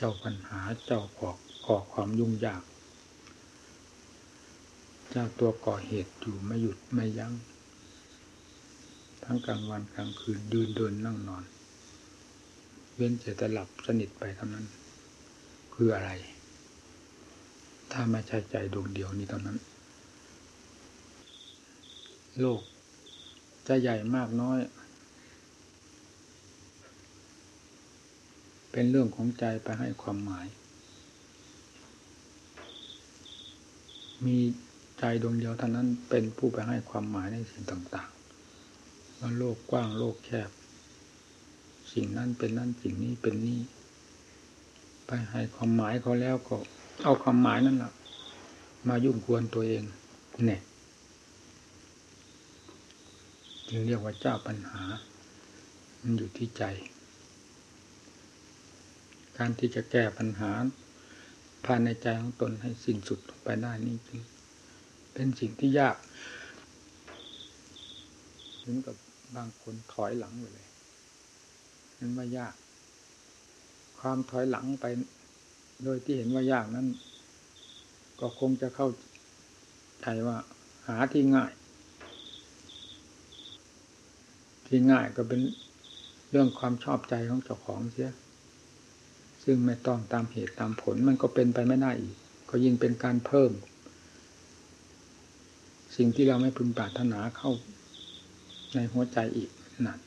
เจ้าปัญหาเจ้าก่อก่อความยุ่งยากเจ้าตัวก่อเหตุอยู่ไม่หยุดไม่ยัง้งทั้งกลางวันกลางคืนดืนเดินนั่งนอน เว้นแต่จะหลับสนิทไปเท่านั้น คืออะไร ถ้าไม่ใช่ใจดวงเดียวนี้เท่านั้น โลกจะใหญ่มากน้อย เป็นเรื่องของใจไปให้ความหมาย มีใจดวงเดียวเท่านั้นเป็นผู้ไปให้ความหมายในสิ่งต่างๆว่าโลกกว้างโลกแคบ สิ่งนั้นเป็นนั่นสิ่งนี้เป็นนี่ไปให้ความหมายเขาแล้วก็ เอาความหมายนั่นแหละมายุ่งกวนตัวเองเนี่ยจึงเรียกว่าเจ้าปัญหา มันอยู่ที่ใจ การที่จะแก้ปัญหาภายในใจของตนให้สิ้นสุดไปได้นี่จึงเป็นสิ่งที่ยาก ถึงกับบางคนถอยหลังไปเลยนั่นว่ายาก ความถอยหลังไป โดยที่เห็นว่ายากนั้น ก็คงจะเข้าใจว่า หาที่ง่าย ที่ง่ายก็เป็นเรื่องความชอบใจของเจ้าของเสีย ซึ่งไม่ต้องตามเหตุตามผลมันก็เป็นไปไม่ได้อีก ก็ยิ่งเป็นการเพิ่ม สิ่งที่เราไม่พึงปรารถนาเข้าในหัวใจอีกนั่น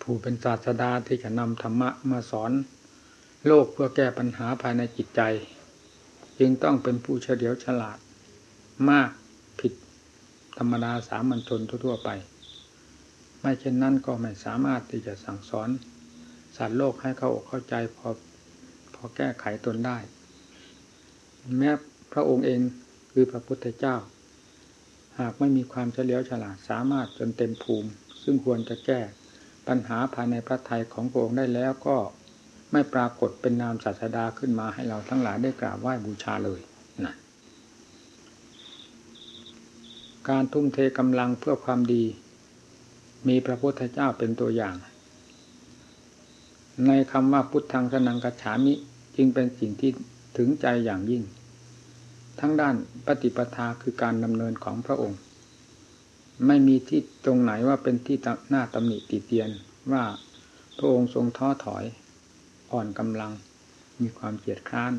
ผู้เป็นศาสดาที่จะนำธรรมะมาสอน โลกเพื่อแก้ปัญหาภายในจิตใจ จึงต้องเป็นผู้เฉลียวฉลาด มากผิดธรรมดาสามัญชนทั่ว ๆ ไป ไม่เช่นนั้นก็ไม่สามารถที่จะสั่งสอนสัตว์โลกให้เขาอกเข้าใจพอพอแก้ไขตนได้ แม้พระองค์เองคือพระพุทธเจ้า หากไม่มีความเฉลียวฉลาดสามารถจนเต็มภูมิ ซึ่งควรจะแก้ปัญหาภายในพระทัยของพระองค์ได้แล้วก็ไม่ปรากฏเป็นนามศาสดาขึ้นมาให้เราทั้งหลายได้กราบไหว้บูชาเลยนะ การทุ่มเทกำลังเพื่อความดี มีพระพุทธเจ้าเป็นตัวอย่าง ในคำว่าพุทธังสนังกัจฉามิจึงเป็นสิ่งที่ถึงใจอย่างยิ่ง ทั้งด้านปฏิปทาคือการดำเนินของพระองค์ ไม่มีที่ตรงไหนว่าเป็นที่หน้าตำหนิติเตียนว่าพระองค์ทรงท้อถอย อ่อนกำลัง มีความเกียดคร้าน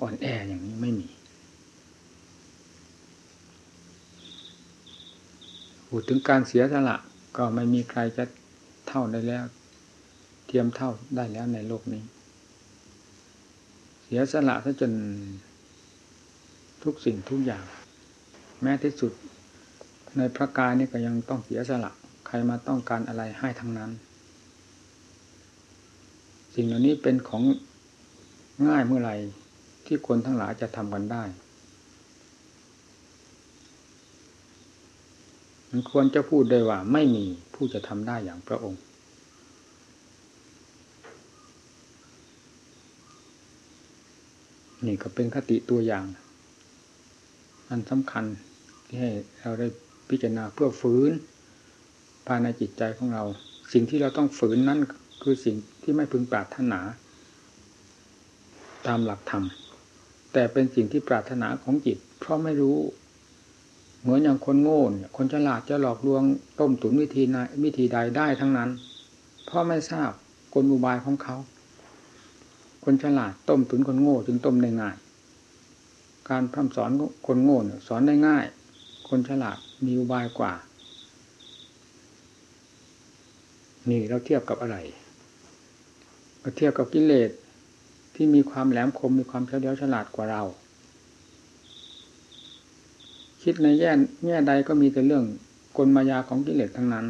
อ่อนแออย่างนี้ไม่มี พูดถึงการเสียสละ ก็ไม่มีใครจะเท่าได้แล้ว เทียมเท่าได้แล้วในโลกนี้ เสียสละซะจนทุกสิ่งทุกอย่าง แม้ที่สุด ในพระกายนี่ก็ยังต้องเสียสละ ใครมาต้องการอะไรให้ทั้งนั้น สิ่งเหล่านี้เป็นของง่ายเมื่อไหร่ที่คนทั้งหลายจะทำกันได้ มันควรจะพูดได้ว่า ไม่มีผู้จะทำได้อย่างพระองค์ นี่ก็เป็นคติตัวอย่าง อันสำคัญที่ให้เราได้พิจารณาเพื่อฝืนภายในจิตใจของเรา สิ่งที่เราต้องฝืนนั่นคือสิ่งที่ไม่พึงปรารถนา ตามหลักธรรมแต่เป็นสิ่งที่ปรารถนาของจิต เพราะไม่รู้ เหมือนอย่างคนโง่เนี่ยคนฉลาดจะหลอกลวงต้มตุ๋นวิธีนวิธีใดได้ทั้งนั้น เพราะไม่ทราบกลอุบายของเขา คนฉลาดต้มตุ๋นคนโง่จึงต้มได้ง่าย การพร่ำสอนคนโง่เนี่ยสอนได้ง่าย คนฉลาดมีอุบายกว่า นี่เราเทียบกับอะไรเราเทียบกับกิเลสที่มีความแหลมคมมีความเฉลียวฉลาดกว่าเรา คิดในแง่แง่ใดก็มีแต่เรื่องกลมายาของกิเลสทั้งนั้น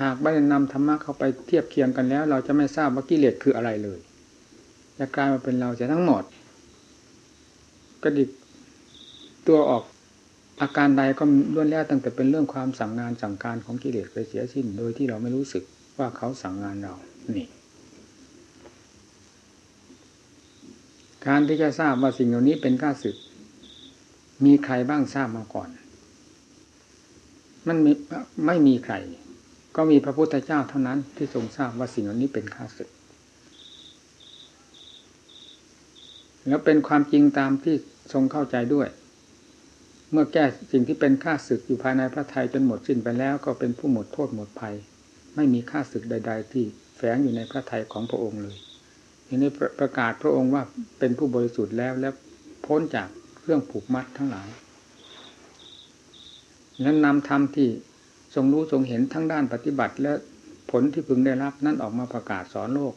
หากไม่ได้นำธรรมะเข้าไปเทียบเคียงกันแล้ว เราจะไม่ทราบว่ากิเลสคืออะไรเลยจะกลายมาเป็นเราจะทั้งหมดกระดิกตัวออกอาการใดก็ล้วนแล้วตั้งแต่เป็นเรื่องความสั่งงานสั่งการของกิเลสไปเสียสิ้น โดยที่เราไม่รู้สึกว่าเขาสั่งงานเรา นี่ การที่จะทราบว่าสิ่งเหล่านี้เป็นข้าศึก มีใครบ้างทราบมาก่อน มันไม่ไม่มีใคร ก็มีพระพุทธเจ้าเท่านั้นที่ทรงทราบว่าสิ่งเหล่านี้เป็นข้าศึก แล้วเป็นความจริงตามที่ทรงเข้าใจด้วย เมื่อแก้สิ่งที่เป็นข้าศึกอยู่ภายในพระไทยจนหมดสิ้นไปแล้วก็เป็นผู้หมดโทษหมดภัย ไม่มีข้าศึกใด ๆ ที่แฝงอยู่ในพระไทยของพระองค์เลยทีนี้ประกาศพระองค์ว่าเป็นผู้บริสุทธิ์แล้วและพ้นจาก รื่องผูกมัดทั้งหลายนั้นนำธรรมที่ทรงรู้ทรงเห็นทั้งด้านปฏิบัติ และผลที่พึงได้รับนั่นออกมาประกาศสอนโลก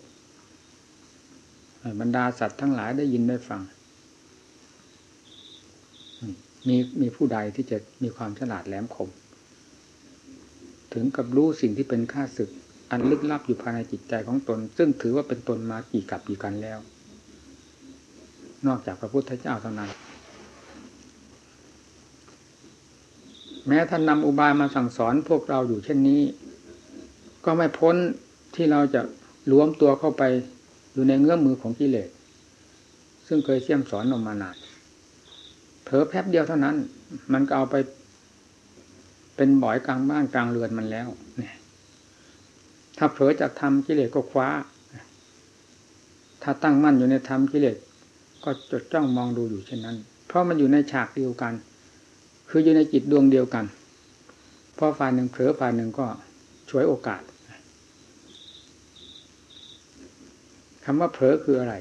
บรรดาสัตว์ทั้งหลายได้ยินได้ฟัง มีมีผู้ใดที่จะมีความฉลาดแหลมคม ถึงกับรู้สิ่งที่เป็นค่าศึก อันลึกลับอยู่ภายในจิตใจของตน ซึ่งถือว่าเป็นตนมากี่กับกี่กันแล้ว นอกจากพระพุทธเจ้าเท่านั้น แม้ท่านนำอุบายมาสั่งสอนพวกเราอยู่เช่นนี้ ก็ไม่พ้นที่เราจะล้วมตัวเข้าไปอยู่ในเงื้อมมือของกิเลสซึ่งเคยเชี่ยมสอนออกมานานเผลอแป๊บเดียวเท่านั้น มันก็เอาไป เป็นบ่อยกลางบ้านกลางเรือนมันแล้วเนี่ยถ้าเผลอจากทำกิเลสก็คว้า ถ้าตั้งมั่นอยู่ในธรรมกิเลสก็จดจ้องมองดูอยู่เช่นนั้น เพราะมันอยู่ในฉากเดียวกัน คืออยู่ในจิตดวงเดียวกันพอฝ่ายหนึ่งเผลอฝ่ายหนึ่งก็ช่วยโอกาสคำว่าเผลอคืออะไร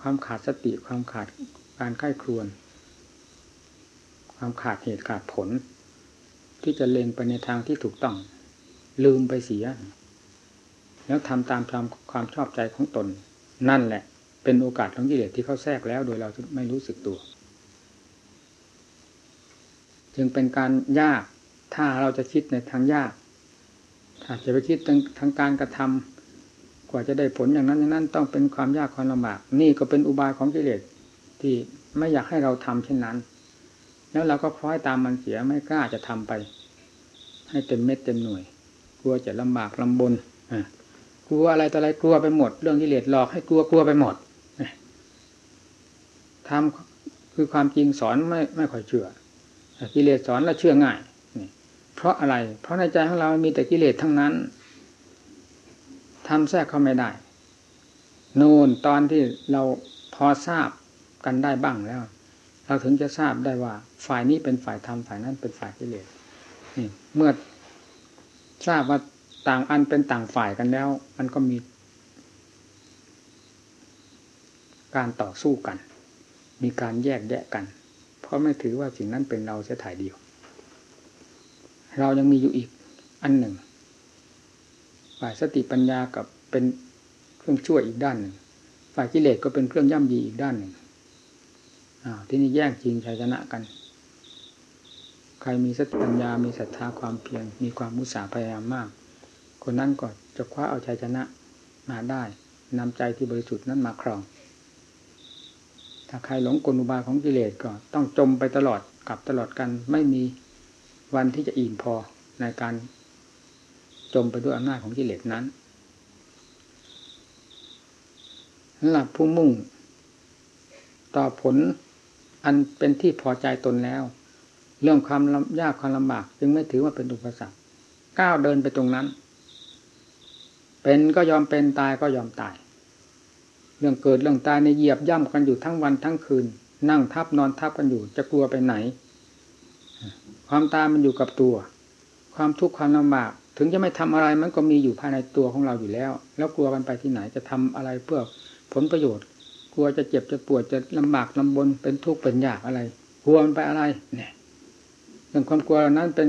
ความขาดสติความขาดการไข้ครวน ความขาดเหตุขาดผล ที่จะเล็งไปในทางที่ถูกต้อง ลืมไปเสีย แล้วทำตามความความชอบใจของตน นั่นแหละ เป็นโอกาสของกิเลสที่เขาแทรกแล้วโดยเราไม่รู้สึกตัว จึงเป็นการยาก ถ้าเราจะคิดในทางยาก ถ้าจะไปคิดทางทางการกระทำกว่าจะได้ผลอย่างนั้นอย่างนั้นต้องเป็นความยากความลำบาก นี่ก็เป็นอุบายของกิเลสที่ไม่อยากให้เราทำเช่นนั้น แล้วเราก็คล้อยตามมันเสียไม่กล้าจะทำไป ให้เต็มเม็ดเต็มหน่วย กลัวจะลำบากลำบนกลัวอะไรต่ออะไรกลัวไปหมด เรื่องกิเลสหลอกให้กลัวกลัวไปหมดทำคือความจริงสอนไม่ไม่ค่อยเชื่อ กิเลสสอนแล้วเชื่อง่ายเพราะอะไร เพราะในใจของเรามีแต่กิเลสทั้งนั้นทำแทรกเข้าไม่ได้นูนตอนที่เราพอทราบกันได้บ้างแล้ว เราถึงจะทราบได้ว่า ฝ่ายนี้เป็นฝ่ายธรรมฝ่ายนั้นเป็นฝ่ายกิเลสเมื่อทราบว่าต่างอันเป็นต่างฝ่ายกันแล้ว มันก็มี การต่อสู้กัน มีการแยกแยะกัน ราะไม่ถือว่าสิ่งนั้นเป็นเราเสียถ่ายเดียว เรายังมีอยู่อีกอันหนึ่งฝ่ายสติปัญญากับเป็นเครื่องช่วยอีกด้านหนึ่ง ฝ่ายกิเลสก็เป็นเครื่องย่ำยีอีกด้านหนึ่งอ้าที่นี่แย่งจริงชัยชนะกัน ใครมีสติปัญญา มีศรัทธาความเพียร มีความมุสาพยายามมาก คนนั้นก็จะคว้าเอาชัยชนะมาได้นำใจที่บริสุทธิ์นั้นมาครอง ถ้าใครหลงกลอุบายของกิเลสก็ต้องจมไปตลอดกับตลอดกันไม่มีวันที่จะอิ่มพอในการจมไปด้วยอำนาจของกิเลสนั้นหลับผู้มุ่ง ต่อผลอันเป็นที่พอใจตนแล้ว เรื่องความยากความลำบาก จึงไม่ถือว่าเป็นอุปสรรคก้าวเดินไปตรงนั้น เป็นก็ยอมเป็นตายก็ยอมตาย เรื่องเกิดเรื่องตายในเหยียบย่ำกันอยู่ทั้งวันทั้งคืน นั่งทับนอนทับกันอยู่จะกลัวไปไหน ความตายมันอยู่กับตัว ความทุกข์ความลำบากถึงจะไม่ทำอะไรมันก็มีอยู่ภายในตัวของเราอยู่แล้ว แล้วกลัวกันไปที่ไหนจะทำอะไรเพื่อผลประโยชน์ กลัวจะเจ็บจะปวดจะลำบากลำบนเป็นทุกข์เป็นยากอะไรกลัวมันไปอะไร เนี่ยเรื่องความกลัวนั้นเป็น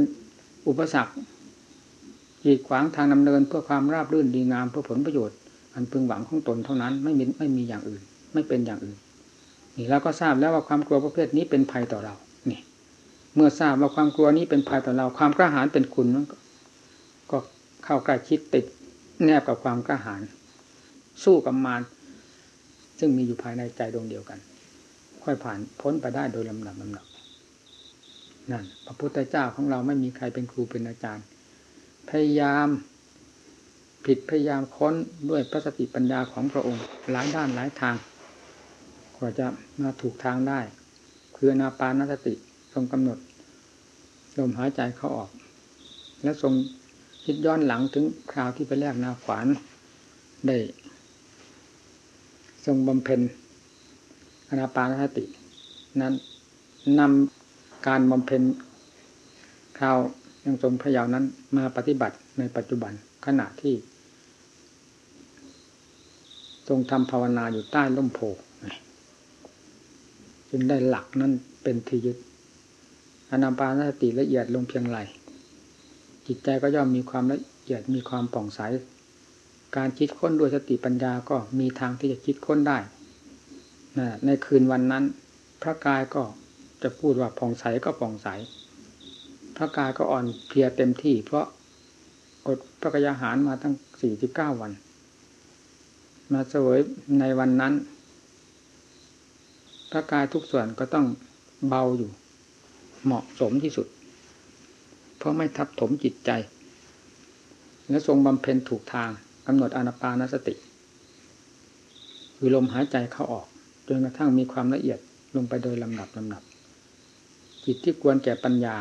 อุปสรรคกีดขวางทางดำเนินเพื่อความราบรื่นดีงามเพื่อผลประโยชน์ อันพึงหวังของตนเท่านั้น ไม่มีไม่มีอย่างอื่น ไม่เป็นอย่างอื่น นี่เราก็ทราบแล้วว่าความกลัวประเภทนี้เป็นภัยต่อเรานี่เมื่อทราบว่าความกลัวนี้เป็นภัยต่อเรา ความกระหายเป็นคุณก็เข้าใกล้ชิดติดแนบกับความกระหายสู้กับมารซึ่งมีอยู่ภายในใจดวงเดียวกัน ค่อยผ่านพ้นไปได้โดยลำดับลำดับนั่นพระพุทธเจ้าของเราไม่มีใครเป็นครูเป็นอาจารย์ พยายาม ผิดพยายามค้นด้วยพระสติปัญญาของพระองค์ หลายด้านหลายทาง กว่าจะมาถูกทางได้ คืออนาปานสติทรงกำหนดลมหายใจเข้าออก และทรงคิดย้อนหลังถึงคราวที่ไปแลกนาขวานได้ ทรงบำเพ็ญอนาปานสติ นั้นนำการบำเพ็ญคราวยังทรงพยาวนั้นมาปฏิบัติในปัจจุบันขณะที่ ทรงทำภาวนาอยู่ใต้ร่มโพจึงได้หลักนั้นเป็นที่ยึดอนาปานสติละเอียดลงเพียงไรจิตใจก็ย่อมมีความละเอียดมีความป่องใส การคิดค้นด้วยสติปัญญาก็มีทางที่จะคิดค้นได้ในคืนวันนั้น พระกายก็จะพูดว่าผ่องใสก็ผ่องใส พระกายก็อ่อนเพลียเต็มที่ เพราะอดพระกยาหารมาตั้งสี่สิบเก้าวัน มาเสวยในวันนั้นพระกายทุกส่วนก็ต้องเบาอยู่ เหมาะสมที่สุด เพราะไม่ทับถมจิตใจ และทรงบำเพ็ญถูกทางกำหนดอนาปานสติ คือลมหายใจเข้าออกจนกระทั่งมีความละเอียดลงไปโดยลำดับลำดับ จิตที่ควรแก่ปัญญา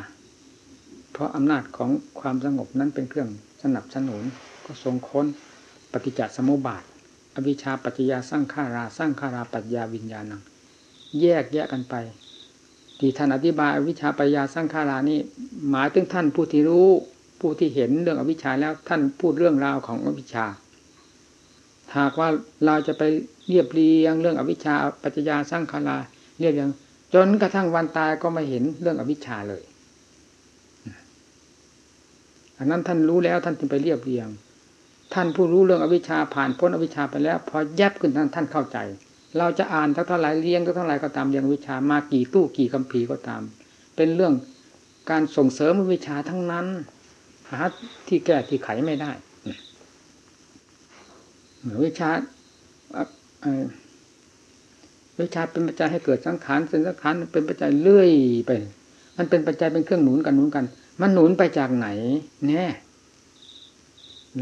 เพราะอำนาจของความสงบนั้นเป็นเครื่องสนับสนุนก็ทรงค้นปฏิจจสมุปบาท อวิชชาปัจจยาสร้างขาราสร้างขาราปัจญาวิญญาณัง แยกแยกกันไป ที่ท่านอธิบายวิชาปัญญาสร้างขารานี่หมายถึงท่านผู้ที่รู้ผู้ที่เห็นเรื่องอวิชชาแล้วท่านพูดเรื่องราวของอวิชชา หากว่าเราจะไปเรียบเรียงเรื่องอวิชชาปัจจยาสร้างขาราเรียบเรียงจนกระทั่งวันตายก็ไม่เห็นเรื่องอวิชชาเลยอันนั้นท่านรู้แล้วท่านจึงไปเรียบเรียง ท่านผู้รู้เรื่องอวิชชาผ่านพ้นอวิชชาไปแล้ว พอแยบขึ้นท่านท่านเข้าใจ เราจะอ่านเท่าไหร่เลี้ยงเท่าไหร่ก็ตามเรียงวิชามากี่ตู้กี่คำพีก็ตาม เป็นเรื่องการส่งเสริมวิชาทั้งนั้น หาที่แก้ที่ไขไม่ได้วิชาวิชาเป็นปัจจัยให้เกิดสังขารเป็นสังขารเป็นปัจจัยเลื่อยไป มันเป็นปัจจัยเป็นเครื่องหนุนกันหนุนกัน มันหนุนไปจากไหน แน่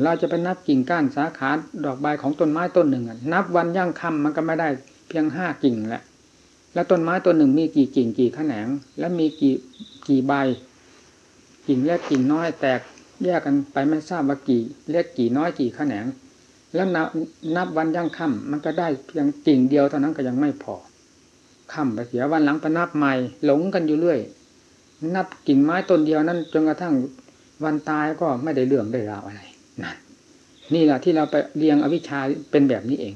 เราจะไปนับกิ่งก้านสาขาดอกใบของต้นไม้ต้นหนึ่งนับวันย่างคำมันก็ไม่ได้เพียงห้ากิ่งแหละ แล้วต้นไม้ต้นหนึ่งมีกี่กิ่งกี่แขนง และมีกี่กี่ใบ กิ่งเล็กกิ่งน้อยแตกแยกกันไปไม่ทราบว่ากี่เล็กกี่น้อยกี่แขนง แล้วนับนับวันย่างค่ำมันก็ได้เพียงกิ่งเดียวเท่านั้นก็ยังไม่พอค่ำไปเสียวันหลังไปนับใหม่หลงกันอยู่เรื่อย นับกิ่งไม้ต้นเดียวนั้นจนกระทั่งวันตายก็ไม่ได้เรื่องได้ราวอะไร นั่นนี่แหละที่เราไปเรียงอวิชชาเป็นแบบนี้เอง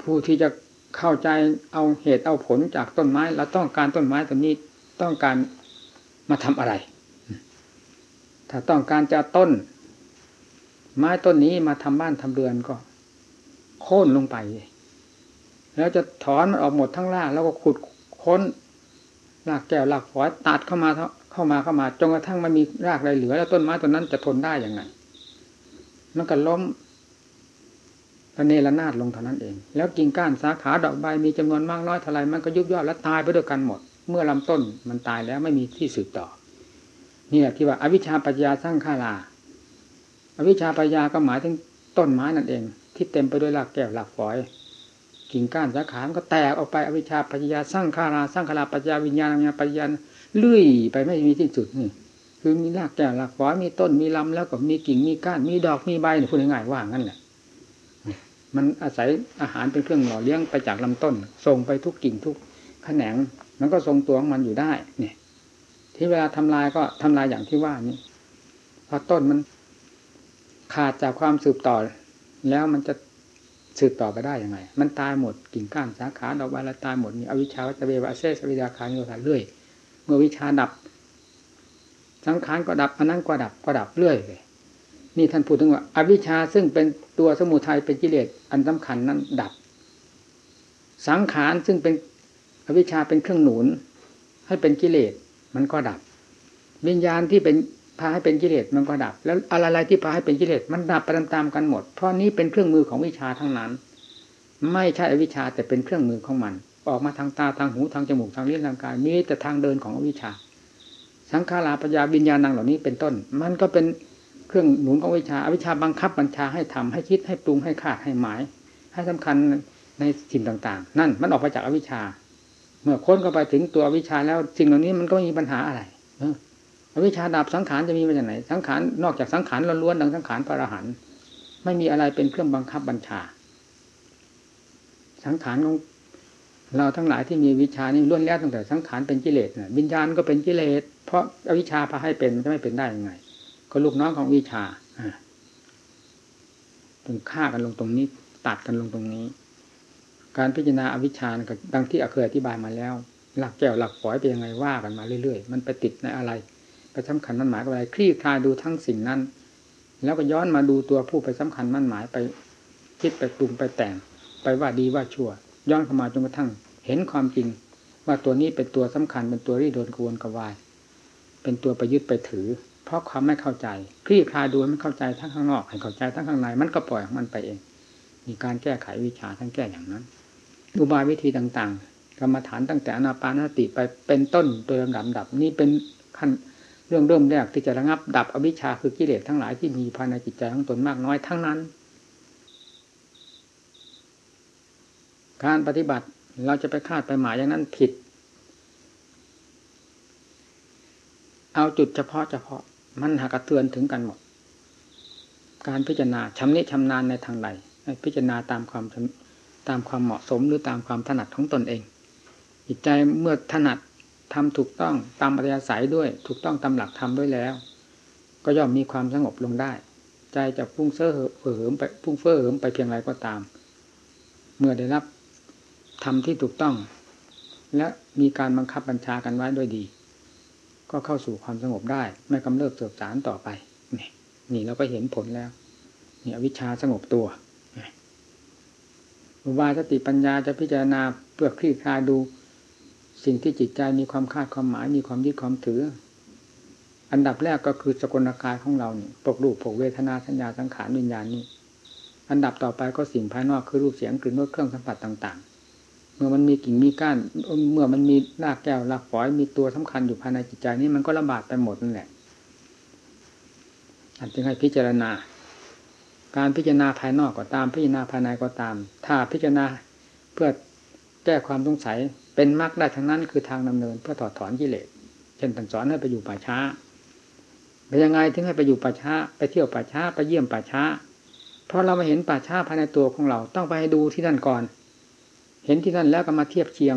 ผู้ที่จะเข้าใจเอาเหตุเอาผลจากต้นไม้เราต้องการต้นไม้ต้นนี้ต้องการมาทำอะไร ถ้าต้องการจะต้น ไม้ต้นนี้มาทำบ้านทำเรือนก็ โค่นลงไป แล้วจะถอนมันออกหมดทั้งล่างแล้วก็ขุดค้นรากแก้วรากฝอยตัดเข้ามา เข้ามาเข้ามาจนกระทั่งมันมีรากอะไรเหลือ แล้วต้นไม้ต้นนั้นจะทนได้อย่างไงมันก็ล้มระเนระนาดลงเท่านั้นเอง แล้วกิ่งก้านสาขาดอกใบมีจำนวนมากน้อยเท่าไรมันก็ยุบย่อและตายไปด้วยกันหมด เมื่อลำต้นมันตายแล้วไม่มีที่สืบต่อ นี่แหละที่ว่าอวิชชาปัญญาสร้างข้าลาอวิชชาปัญญาก็หมายถึงต้นไม้นั่นเอง ที่เต็มไปด้วยรากแก้วรากฝอย กิ่งก้านสาขามันก็แตกออกไปอวิชชาปัญญาสร้างข้าลาสร้างข้าลาปัญญาวิญญาณวิญญาณปัญญา เลื่อยไปไม่มีที่สุดนี่คือมีรากแก่รากฝอยมีต้นมีลำแล้วก็มีกิ่งมีก้านมีดอกมีใบพูดง่ายๆว่างั้นแหละมันอาศัยอาหารเป็นเครื่องหล่อเลี้ยงไปจากลำต้นส่งไปทุกกิ่งทุกแขนง มันก็ทรงตัวของมันอยู่ได้เนี่ยที่เวลาทำลายก็ทำลายอย่างที่ว่านี้พอต้นมันขาดจากความสืบต่อ แล้วมันจะสืบต่อไปได้ยังไง มันตายหมดกิ่งก้านสาขาดอกใบละตายหมดนี่อวิชชาวัจเววะเซสวิดาคาโยธาเรื่อย มื่อวิชาดับ สังขารก็ดับอันนั้นก็ดับก็ดับเรื่อยเลยนี่ท่านพูดถึงว่าอวิชชาซึ่งเป็นตัวสมุทัยเป็นกิเลสอันสำคัญนั้นดับ สังขารซึ่งเป็นอวิชชาเป็นเครื่องหนุน ให้เป็นกิเลสมันก็ดับ วิญญาณที่เป็นพาให้เป็นกิเลสมันก็ดับ แล้วอะไรๆที่พาให้เป็นกิเลสมันดับไปตามๆกันหมด เพราะนี้เป็นเครื่องมือของวิชาทั้งนั้น ไม่ใช่อวิชชาแต่เป็นเครื่องมือของมัน ออกมาทางตาทางหูทางจมูกทางลิ้นทางกายมีแต่ทางเดินของอวิชชา สังขาราปัญญาวิญญาณังเหล่านี้เป็นต้น มันก็เป็นเครื่องหนุนของวิชาอวิชชาบังคับบัญชาให้ทำให้คิดให้ปรุงให้คาดให้หมาย ให้สำคัญในสิ่งต่างๆ นั่นมันออกมาจากอวิชชา เมื่อค้นเข้าไปถึงตัวอวิชชาแล้วสิ่งเหล่านี้มันก็ไม่มีปัญหาอะไรอวิชาดับสังขารจะมีมาจากไหน สังขารนอกจากสังขารล้วนๆดังสังขารพระอรหันต์ไม่มีอะไรเป็นเครื่องบังคับบัญชา สังขารของ เราทั้งหลายที่มีวิชานี่ล้วนแล้วตั้งแต่สังขารเป็นกิเลสวิญญาณก็เป็นกิเลส เพราะอวิชชาพาให้เป็นจะไม่เป็นได้ยังไง ก็ลูกน้องของวิชาถึงฆ่ากันลงตรงนี้ ตัดกันลงตรงนี้ การพิจารณาอวิชชาดังที่เคยอธิบายมาแล้ว หลักแก้วหลักฝอยเป็นยังไงว่ากันมาเรื่อยๆ มันไปติดในอะไรไปสำคัญมั่นหมายกับอะไรคลี่คลายดูทั้งสิ่งนั้น แล้วก็ย้อนมาดูตัวผู้ไปสำคัญมั่นหมายไป คิดไปปรุงไปแต่ง ไปว่าดีว่าชั่ว ย้อนเข้ามาจนกระทั่ง เห็นความจริง ว่าตัวนี้เป็นตัวสำคัญเป็นตัวรีโดนกวนกวาย เป็นตัวไปยึดไปถือ เพราะความไม่เข้าใจคลี่คลายดูมันเข้าใจทั้งข้างนอกให้เข้าใจทั้งข้างในมันก็ปล่อยมันไปเอง มีการแก้ไขวิชาทั้งแก้อย่างนั้น อุบายวิธีต่างๆกรรมฐานตั้งแต่อนาปานสติไปเป็นต้นโดยลำดับดับนี่เป็นขั้นเรื่องเริ่มแรกที่จะระงับดับอวิชชาคือกิเลสทั้งหลายที่มีภายในจิตใจของตนมากน้อยทั้งนั้น การปฏิบัติเราจะไปคาดไปหมายอย่างนั้นผิด เอาจุดเฉพาะเฉพาะ มันหากระเทือนถึงกันหมด การพิจารณาชำนิชำนาญในทางใดพิจารณาตามความตามความเหมาะสมหรือตามความถนัดของตนเอง จิตใจเมื่อถนัดทำถูกต้องตามปริยสัยด้วย ถูกต้องตามหลักธรรมด้วยแล้ว ก็ย่อมมีความสงบลงได้ ใจจะพุ่งเซ่อเหิมไปพุ่งเฟ้อเหิมไปเพียงไรก็ตาม เมื่อได้รับ ทำที่ถูกต้อง และมีการบังคับบัญชากันไว้ด้วยดี ก็เข้าสู่ความสงบได้ ไม่กำเริบเสือกสารต่อไป นี่นี่เราก็เห็นผลแล้วนี่วิชาสงบตัวอุบายสติปัญญาจะพิจารณาเพื่อคลี่คลายดู สิ่งที่จิตใจมีความคาดความหมายมีความยึดความถือ อันดับแรกก็คือสกลกายของเราเนี่ยปกรูปปกเวทนาสัญญาสังขารวิญญาณนี้อันดับต่อไปก็สิ่งภายนอกคือรูปเสียงกลิ่นรสเครื่องสัมผัสต่างๆ มื่อมันมีกิ่งมีก้าน เมื่อมันมีรากแก้วรากฝอยมีตัวสำคัญอยู่ภายในจิตใจนี้มันก็ระบาดไปหมดนั่นแหละอันจึงให้พิจารณา การพิจารณาภายนอกก็ตาม พิจารณาภายในก็ตาม ถ้าพิจารณาเพื่อแก้ความสงสัยเป็นมรรคได้ทั้งนั้นคือทางดำเนินเพื่อถอดถอนกิเลสเช่นตันสอนให้ไปอยู่ป่าช้าเป็นยังไงถึงให้ไปอยู่ป่าช้า ไปเที่ยวป่าช้าไปเยี่ยมป่าช้า เพราะเรามาเห็นป่าช้าภายในตัวของเราต้องไปดูที่นั่นก่อน ห็นที่นั่นแล้วก็มาเทียบเคียง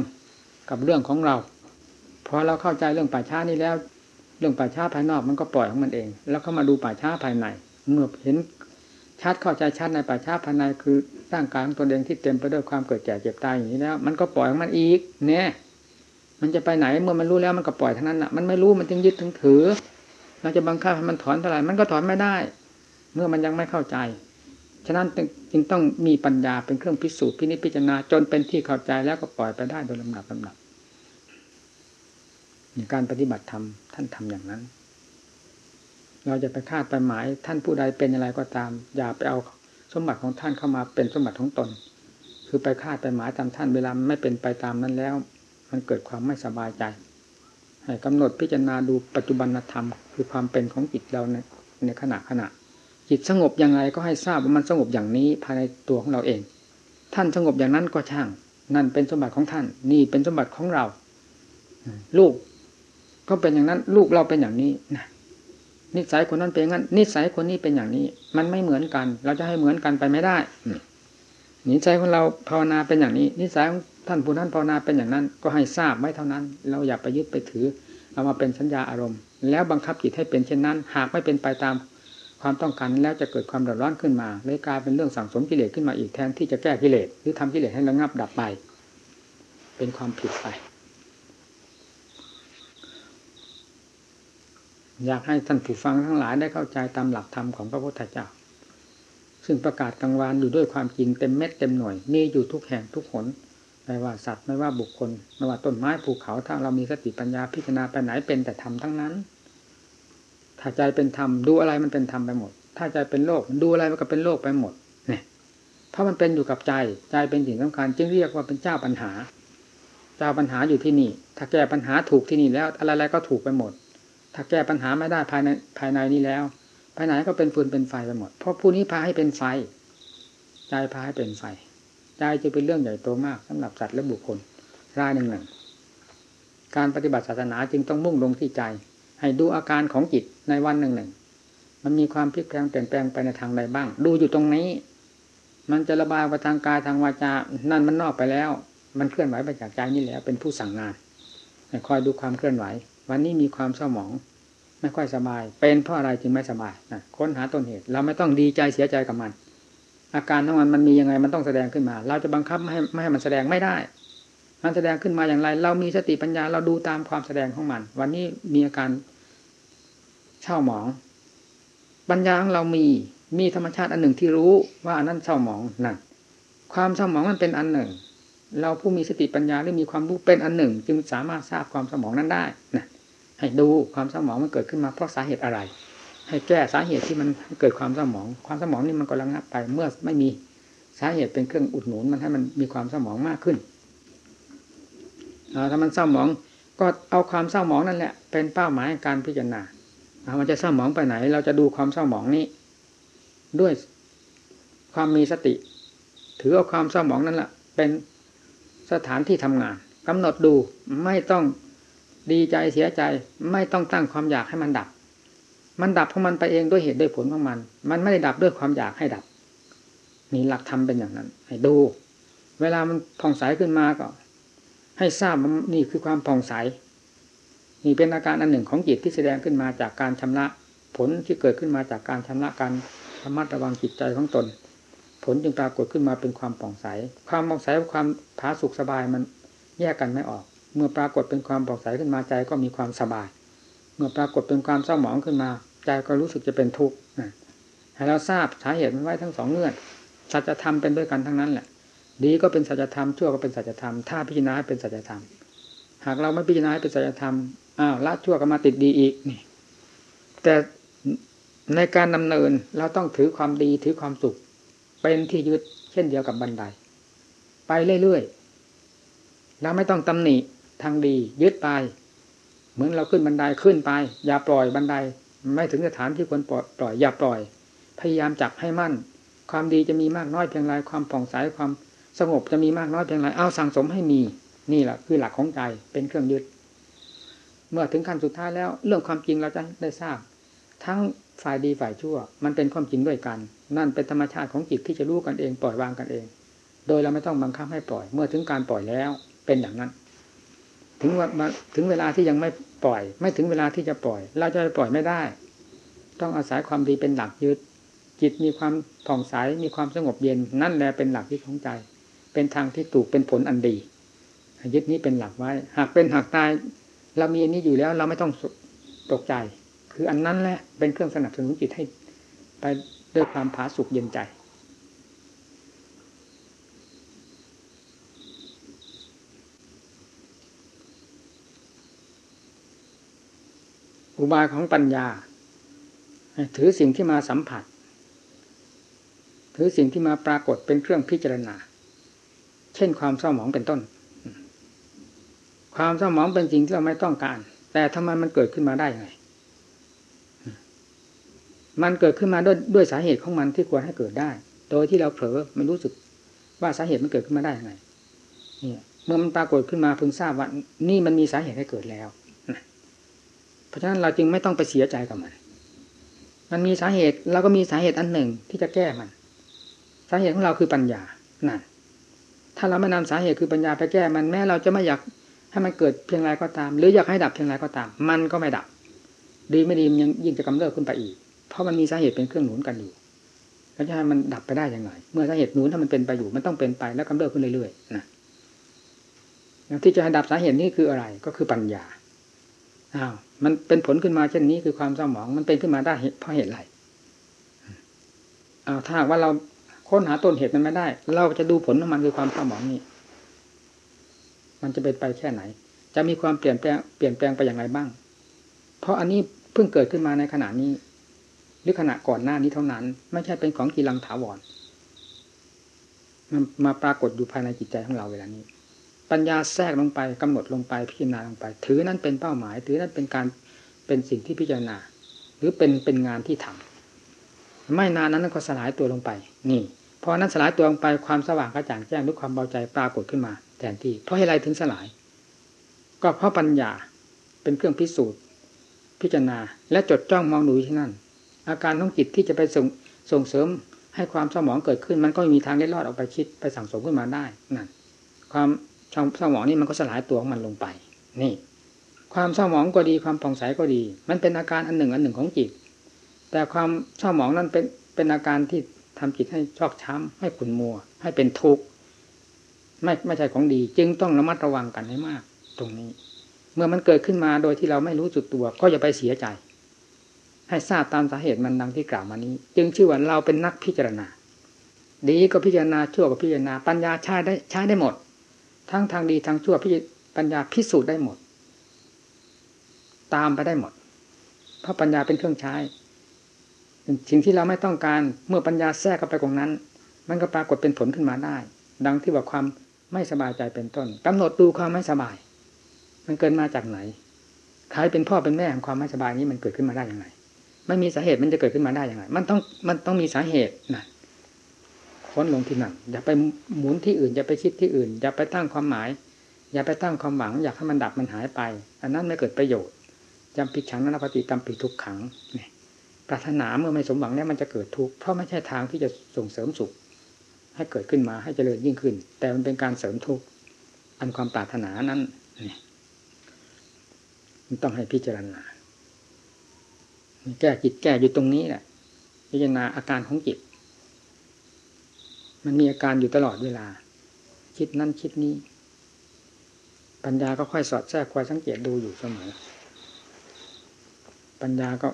กับเรื่องของเราพอเราเข้าใจเรื่องป่าช้านี้แล้ว เรื่องป่าช้าภายนอกมันก็ปล่อยของมันเอง แล้วเข้ามาดูป่าช้าภายใน เมื่อเห็นชัดเข้าใจชัดในป่าช้าภายในคือร่างกายของตนเองที่เต็มไปด้วยความเกิดแก่เจ็บตายอย่างนี้แล้ว มันก็ปล่อยของมันอีก เนี่ย มันจะไปไหนเมื่อมันรู้แล้วมันก็ปล่อยเท่านั้นอะ มันไม่รู้มันจึงยึดถึงถือ เราจะบังคับให้มันถอนเท่าไหร่มันก็ถอนไม่ได้ เมื่อมันยังไม่เข้าใจ ฉะนั้นจึงต้องมีปัญญาเป็นเครื่องพิสูจน์พินิจพิจารณาจนเป็นที่เข้าใจแล้วก็ปล่อยไปได้โดยลำดับลำดับในการปฏิบัติธรรมท่านทำอย่างนั้น เราจะไปคาดไปหมายท่านผู้ใดเป็นอะไรก็ตาม อย่าไปเอาสมบัติของท่านเข้ามาเป็นสมบัติของตน คือไปคาดไปหมายตามท่านเวลาไม่เป็นไปตามนั้นแล้ว มันเกิดความไม่สบายใจให้กำหนดพิจารณาดูปัจจุบันธรรม คือความเป็นของจิตเราในในขณะขณะ จิตสงบยังไงก็ให้ทราบว่ามันสงบอย่างนี้ภายในตัวของเราเอง ท่านสงบอย่างนั้นก็ช่าง นั่นเป็นสมบัติของท่าน นี่เป็นสมบัติของเรา ลูกก็เป็นอย่างนั้น ลูกเราเป็นอย่างนี้นะนิสัยคนนั้นเป็นงั้น นิสัยคนนี้เป็นอย่างนี้ มันไม่เหมือนกัน เราจะให้เหมือนกันไปไม่ได้นิสัยของเราภาวนาเป็นอย่างนี้ นิสัยของท่านผู้นั้นภาวนาเป็นอย่างนั้น ก็ให้ทราบไว้เท่านั้น เราอย่าไปยึดไปถือ เอามาเป็นสัญญาอารมณ์ แล้วบังคับจิตให้เป็นเช่นนั้น หากไม่เป็นไปตาม ความต้องการแล้วจะเกิดความเดือดร้อนขึ้นมาเลยกลายเป็นเรื่องสั่งสมกิเลสขึ้นมาอีกแทนที่จะแก้กิเลสหรือทำกิเลสให้ระงับดับไป เป็นความผิดไป อยากให้ท่านผู้ฟังทั้งหลายได้เข้าใจตามหลักธรรมของพระพุทธเจ้าซึ่งประกาศกลางวานอยู่ด้วยความจริงเต็มเม็ดเต็มหน่วยมีอยู่ทุกแห่งทุกหนไม่ว่าสัตว์ไม่ว่าบุคคลไม่ว่าต้นไม้ภูเขาถ้าเรามีสติปัญญาพิจารณาไปไหนเป็นแต่ธรรมทั้งนั้น ถ้าใจเป็นธรรมดูอะไรมันเป็นธรรมไปหมด ถ้าใจเป็นโลกดูอะไรมันก็เป็นโลกไปหมดเนี่ยเพราะมันเป็นอยู่กับใจใจเป็นสิ่งสำคัญ จึงเรียกว่าเป็นเจ้าปัญหา เจ้าปัญหาอยู่ที่นี่ ถ้าแก้ปัญหาถูกที่นี่แล้ว อะไรๆก็ถูกไปหมด ถ้าแก้ปัญหาไม่ได้ภายในภายในนี้แล้วภายในก็เป็นฟืนเป็นไฟไปหมด เพราะผู้นี้พาให้เป็นไฟใจพาให้เป็นไฟใจจะเป็นเรื่องใหญ่โตมากสำหรับสัตว์และบุคคลรายหนึ่งหนึ่งการปฏิบัติศาสนาจึงต้องมุ่งลงที่ใจ ให้ดูอาการของจิตในวันหนึ่งหนึ่งมันมีความพลิกแปลงเปลี่ยนแปลงไปในทางใดบ้าง ดูอยู่ตรงนี้ มันจะระบายไปทางกายทางวาจา นั่นมันนอกไปแล้ว มันเคลื่อนไหวไปจากใจนี่แล้วเป็นผู้สั่งงานคอยดูความเคลื่อนไหว วันนี้มีความเศร้าหมอง ไม่ค่อยสบาย เป็นเพราะอะไรจึงไม่สบายนะค้นหาต้นเหตุ เราไม่ต้องดีใจเสียใจกับมัน อาการของมันมันมียังไงมันต้องแสดงขึ้นมา เราจะบังคับไม่ให้ไม่ให้มันแสดงไม่ได้ มันแสดงขึ้นมาอย่างไร เรามีสติปัญญาเราดูตามความแสดงของมัน วันนี้มีอาการ เศร้าหมอง ปัญญาของเรามีมีธรรมชาติอันหนึ่งที่รู้ว่าอันนั้นเศร้าหมองนั่นความเศร้าหมองมันเป็นอันหนึ่ง เราผู้มีสติปัญญาหรือมีความรู้เป็นอันหนึ่ง จึงสามารถทราบความเศร้าหมองนั้นได้นะให้ดูความเศร้าหมองมันเกิดขึ้นมาเพราะสาเหตุอะไร ให้แก้สาเหตุที่มันเกิดความเศร้าหมอง ความเศร้าหมองนี่มันก็ระงับไป เมื่อไม่มีสาเหตุเป็นเครื่องอุดหนุนมันให้มันมีความเศร้าหมองมากขึ้นถ้ามันเศร้าหมองก็เอาความเศร้าหมองนั่นแหละเป็นเป้าหมายการพิจารณา มันจะเศร้าหมองไปไหน เราจะดูความเศร้าหมองนี้ ด้วยความมีสติ ถือเอาความเศร้าหมองนั่นแหละเป็นสถานที่ทำงานกำหนดดูไม่ต้องดีใจเสียใจ ไม่ต้องตั้งความอยากให้มันดับ มันดับของมันไปเองด้วยเหตุด้วยผลของมัน มันไม่ได้ดับด้วยความอยากให้ดับ นี่หลักธรรมเป็นอย่างนั้น ให้ดู เวลามันผ่องใสขึ้นมาก็ ให้ทราบนี่คือความผ่องใส นี่เป็นอาการอันหนึ่งของจิตที่แสดงขึ้นมาจากการชำระผลที่เกิดขึ้นมาจากการชำระการระมัดระวังจิตใจของตน ผลจึงปรากฏขึ้นมาเป็นความผ่องใส ความผ่องใสกับความผาสุกสบายมันแยกกันไม่ออก เมื่อปรากฏเป็นความผ่องใสขึ้นมาใจก็มีความสบาย เมื่อปรากฏเป็นความเศร้าหมองขึ้นมา ใจก็รู้สึกจะเป็นทุกข์ให้เราทราบสาเหตุมันไว้ทั้งสองเงื่อนสัจธรรมเป็นด้วยกันทั้งนั้นแหละ ดีก็เป็นสัจธรรมชั่วก็เป็นสัจธรรม ถ้าพิจารณาให้เป็นสัจธรรม หากเราไม่พิจารณาให้เป็นสัจธรรม อ้าวละชั่วก็มาติดดีอีกนี่ แต่ในการดำเนินเราต้องถือความดีถือความสุข เป็นที่ยึดเช่นเดียวกับบันได ไปเรื่อยๆเราไม่ต้องตำหนิทางดียึดไป เหมือนเราขึ้นบันไดขึ้นไป อย่าปล่อยบันได ไม่ถึงสถานที่ควรปล่อยอย่าปล่อย พยายามจับให้มั่น ความดีจะมีมากน้อยเพียงไรความผ่องใสความสงบจะมีมากน้อยเพียงไรเอาสั่งสมให้มี นี่แหละคือหลักของใจเป็นเครื่องยึด เมื่อถึงขั้นสุดท้ายแล้ว เรื่องความจริงเราจะได้ทราบ ทั้งฝ่ายดีฝ่ายชั่ว มันเป็นความจริงด้วยกัน นั่นเป็นธรรมชาติของจิตที่จะรู้กันเองปล่อยวางกันเอง โดยเราไม่ต้องบังคับให้ปล่อย เมื่อถึงการปล่อยแล้วเป็นอย่างนั้น ถึงว่าถึงเวลาที่ยังไม่ปล่อย ไม่ถึงเวลาที่จะปล่อย เราจะปล่อยไม่ได้ ต้องอาศัยความดีเป็นหลักยึด จิตมีความผ่องใสมีความสงบเย็น นั่นแหละเป็นหลักยึดของใจ เป็นทางที่ถูกเป็นผลอันดียึดนี้เป็นหลักไว้ หากเป็นหากตาย เรามีอันนี้อยู่แล้วเราไม่ต้องตกใจ คืออันนั้นแหละเป็นเครื่องสนับสนุนจิตให้ไปด้วยความผาสุกเย็นใจ อุบายของปัญญา ถือสิ่งที่มาสัมผัส ถือสิ่งที่มาปรากฏเป็นเครื่องพิจารณา เช่นความเศร้าหมองเป็นต้น ความเศร้าหมองเป็นสิ่งที่เราไม่ต้องการ แต่ทำไมมันเกิดขึ้นมาได้ไง มันเกิดขึ้นมาด้วยด้วยสาเหตุของมันที่ควรให้เกิดได้ โดยที่เราเผลอไม่รู้สึกว่าสาเหตุมันเกิดขึ้นมาได้ยังไงเนี่ยเมื่อมันปรากฏขึ้นมาเพิ่งทราบว่านี่มันมีสาเหตุให้เกิดแล้วเพราะฉะนั้นเราจึงไม่ต้องไปเสียใจกับมัน มันมีสาเหตุเราก็มีสาเหตุอันหนึ่งที่จะแก้มัน สาเหตุของเราคือปัญญานั่นถ้าเราไม่นำสาเหตุคือปัญญาไปแก้มันแม้เราจะไม่อยาก ให้มันเกิดเพียงไรก็ตาม หรืออยากให้ดับเพียงไรก็ตาม มันก็ไม่ดับ ดีไม่ดีมันยังยิ่งจะกำเริบขึ้นไปอีก เพราะมันมีสาเหตุเป็นเครื่องหนุนกันอยู่แล้วจะให้มันดับไปได้ยังไง เมื่อสาเหตุหนุนถ้ามันเป็นไปอยู่ มันต้องเป็นไปแล้วกำเริบขึ้นเรื่อยๆนะที่จะให้ดับสาเหตุนี้คืออะไรก็คือปัญญาอ้าวมันเป็นผลขึ้นมาเช่นนี้คือความเศร้าหมอง มันเป็นขึ้นมาได้เพราะเหตุอะไรอ้าวถ้าว่าเราค้นหาต้นเหตุมันไม่ได้ เราจะดูผลของมันคือความเศร้าหมองนี้ มันจะเป็นไปแค่ไหน จะมีความเปลี่ยนแปลงเปลี่ยนแปลงไปอย่างไรบ้าง เพราะอันนี้เพิ่งเกิดขึ้นมาในขณะนี้ หรือขณะก่อนหน้านี้เท่านั้น ไม่ใช่เป็นของกีรังถาวรมันมาปรากฏอยู่ภายในจิตใจของเราเวลานี้ ปัญญาแทรกลงไปกำหนดลงไปพิจารณาลงไป ถือนั้นเป็นเป้าหมาย ถือนั้นเป็นการเป็นสิ่งที่พิจารณา หรือเป็นเป็นงานที่ทำไม่นานนั้นก็สลายตัวลงไป นี่พอนั้นสลายตัวลงไปความสว่างกระจ่างแจ้งด้วยความเบาใจปรากฏขึ้นมา ทนที่ เพราะให้ไรถึงสลาย ก็เพราะปัญญาเป็นเครื่องพิสูจน์ พิจารณา และจดจ้องมองดูที่นั่น อาการของจิตที่จะไปส่งส่งเสริมให้ความสมองเกิดขึ้น มันก็มีทางเล็ดลอดออกไปคิดไปสั่งสมขึ้นมาได้นั่นความสมองนี่มันก็สลายตัวของมันลงไป นี่ ความสมองก็ดีความผ่องใสก็ดี มันเป็นอาการอันหนึ่งอันหนึ่งของจิต แต่ความสมองนั้นเป็นเป็นอาการที่ทำจิตให้ชอกช้ำให้ขุ่นมัว ให้เป็นทุกข์ ไม่ไม่ใช่ของดี จึงต้องระมัดระวังกันให้มาก ตรงนี้ เมื่อมันเกิดขึ้นมาโดยที่เราไม่รู้จุดตัว ก็อย่าไปเสียใจ ให้ทราบตามสาเหตุมันดังที่กล่าวมานี้ จึงชื่อว่าเราเป็นนักพิจารณา ดีก็พิจารณาชั่วก็พิจารณา ปัญญาใช้ได้ใช้ได้หมด ทั้งทางดีทางชั่วพิปัญญาพิสูจน์ได้หมด ตามไปได้หมด เพราะปัญญาเป็นเครื่องใช้สิ่งที่เราไม่ต้องการเมื่อปัญญาแทรกเข้าไปตรงนั้น มันก็ปรากฏเป็นผลขึ้นมาได้ ดังที่ว่าความ ไม่สบายใจเป็นต้นกำหนดดูความไม่สบาย มันเกิดมาจากไหนใครเป็นพ่อเป็นแม่ของความไม่สบายนี้มันเกิดขึ้นมาได้อย่างไรไม่มีสาเหตุมันจะเกิดขึ้นมาได้อย่างไรมันต้องมันต้องมีสาเหตุนะค้นลงที่นั่นอย่าไปหมุนที่อื่น อย่าไปคิดที่อื่น อย่าไปตั้งความหมาย อย่าไปตั้งความหวัง อยากให้มันดับมันหายไป อันนั้นไม่เกิดประโยชน์จำผิดฉังนั้นปฏิตามปีทุกขังเนี่ยปรารถนาเมื่อไม่สมหวังเนี่ยมันจะเกิดทุกข์เพราะไม่ใช่ทางที่จะส่งเสริมสุข ให้เกิดขึ้นมาให้เจริญยิ่งขึ้น แต่มันเป็นการเสริมทุกข์อันความปรารถนานั้นนี่มันต้องให้พิจารณาแก้จิตแก้อยู่ตรงนี้แหละ พิจารณาอาการของจิต มันมีอาการอยู่ตลอดเวลา คิดนั่นคิดนี้ปัญญาก็ค่อยสอดแทรกคอยสังเกตดูอยู่เสมอ ปัญญาก็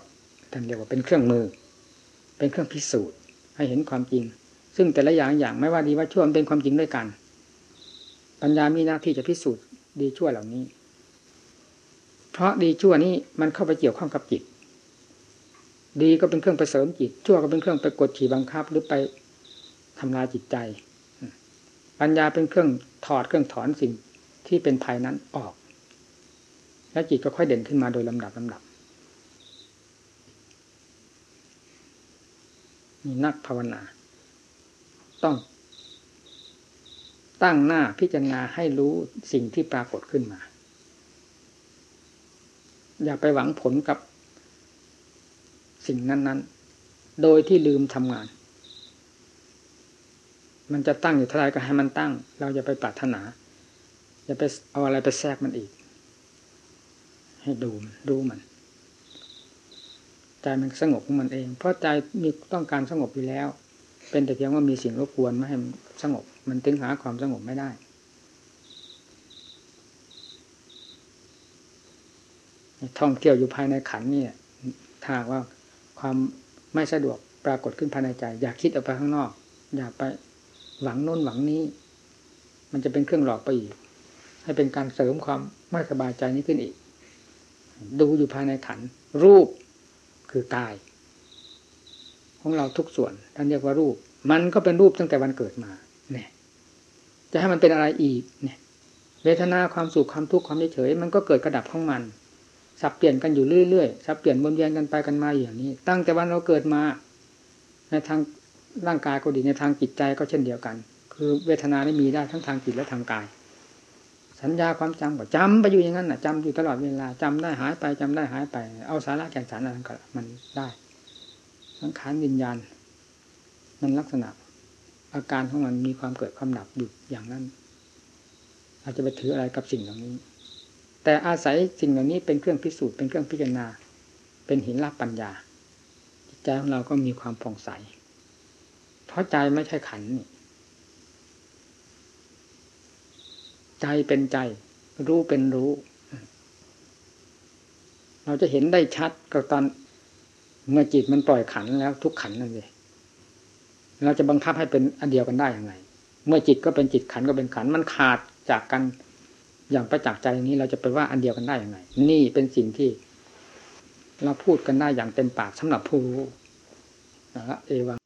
ท่านเรียกว่าเป็นเครื่องมือ เป็นเครื่องพิสูจน์ ให้เห็นความจริง ซึ่งแต่ละอย่างอย่างไม่ว่าดีว่าชั่วมันเป็นความจริงด้วยกัน ปัญญามีหน้าที่จะพิสูจน์ดีชั่วเหล่านี้ เพราะดีชั่วนี้มันเข้าไปเกี่ยวข้องกับจิต ดีก็เป็นเครื่องไปเสริมจิต ชั่วก็เป็นเครื่องไปกดขี่บังคับ หรือไปทำลายจิตใจ ปัญญาเป็นเครื่องถอดเครื่องถอนสิ่งที่เป็นภัยนั้นออก แล้วจิตก็ค่อยเด่นขึ้นมาโดยลำดับลำดับมีนักภาวนา ต้อง ตั้งหน้าพิจารณาให้รู้สิ่งที่ปรากฏขึ้นมา อย่าไปหวังผลกับสิ่งนั้นๆ โดยที่ลืมทำงาน มันจะตั้งอยู่เท่าไรก็ให้มันตั้ง เราอย่าไปปรารถนา อย่าไปเอาอะไรไปแทรกมันอีก ให้ดูมันดูมันใจมันสงบของมันเอง เพราะใจมีต้องการสงบอยู่แล้ว เป็นแต่เพียงว่ามีสิ่งรบกวนไม่ให้สงบ มันถึงหาความสงบไม่ได้ ท่องเที่ยวอยู่ภายในขันนี่ถ้าว่าความไม่สะดวกปรากฏขึ้นภายในใจ อยากคิดออกไปข้างนอก อยากไปหวังโน้นหวังนี้ มันจะเป็นเครื่องหลอกไปอีก ให้เป็นการเสริมความไม่สบายใจนี้ขึ้นอีก ดูอยู่ภายในขัน รูปคือกาย ของเราทุกส่วนท่านเรียกว่ารูป มันก็เป็นรูปตั้งแต่วันเกิดมาเนี่ยจะให้มันเป็นอะไรอีกเนี่ยเวทนาความสุขความทุกข์ความเฉยมันก็เกิดกระดับของมัน สับเปลี่ยนกันอยู่เรื่อยๆสับเปลี่ยนวนเวียนกันไปกันมาอย่างนี้ ตั้งแต่วันเราเกิดมา ในทางร่างกายก็ดีในทางจิตใจก็เช่นเดียวกัน คือเวทนานี่มีได้ทั้งทางจิตและทางกาย สัญญาความจำก็จำไปอยู่อย่างนั้นน่ะจำอยู่ตลอดเวลาจำได้หายไปจำได้หายไป เอาสาระแก่นสารอะไรก็มันได้ สังขารวิญญาณมันลักษณะ อาการของมันมีความเกิดความดับอยู่อย่างนั้น อาจจะไปถืออะไรกับสิ่งเหล่านี้ แต่อาศัยสิ่งเหล่านี้เป็นเครื่องพิสูจน์เป็นเครื่องพิจารณา เป็นหินรับปัญญา จิตใจของเราก็มีความผ่องใส เพราะใจไม่ใช่ขันนี่ใจเป็นใจ รู้เป็นรู้ เราจะเห็นได้ชัดก็ตอน เมื่อจิตมันปล่อยขันแล้วทุกขันนั่นเลยเราจะบังคับให้เป็นอันเดียวกันได้อย่างไรเมื่อจิตก็เป็นจิตขันก็เป็นขันมันขาดจากกันอย่างประจักษ์ใจนี้เราจะไปว่าอันเดียวกันได้อย่างไรนี่เป็นสิ่งที่เราพูดกันได้อย่างเต็มปากสำหรับผู้รู้นะเอวัง